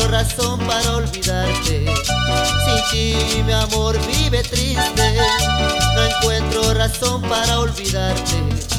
encuentro razón para olvidarte. Sin ti mi amor vive triste, no encuentro razón para olvidarte.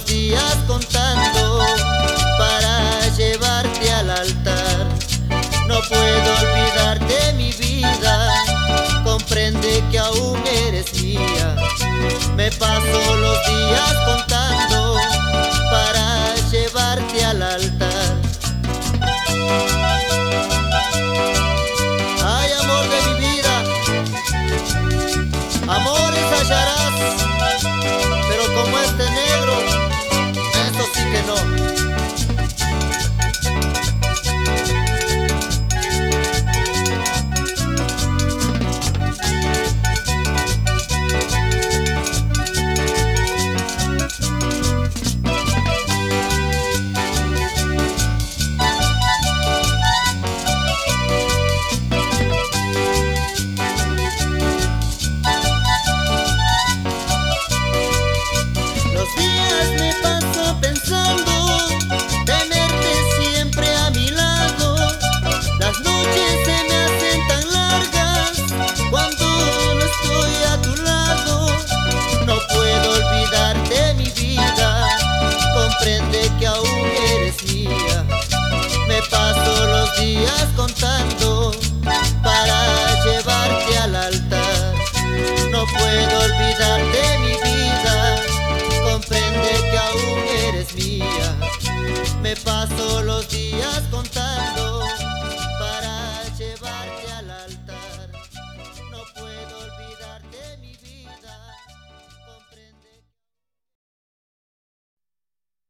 los días contando para llevarte al altar. No puedo olvidarte mi vida, comprende que aún eres mía. Me paso los días contando para llevarte al altar.